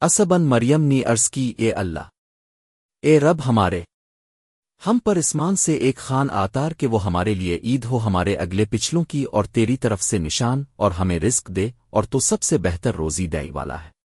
اسبن مریم نے عرض کی، اے اللہ، اے رب ہمارے، ہم پر اسمان سے ایک خان آتار کہ وہ ہمارے لیے عید ہو، ہمارے اگلے پچھلوں کی اور تیری طرف سے نشان اور ہمیں رزق دے اور تو سب سے بہتر روزی دائی والا ہے۔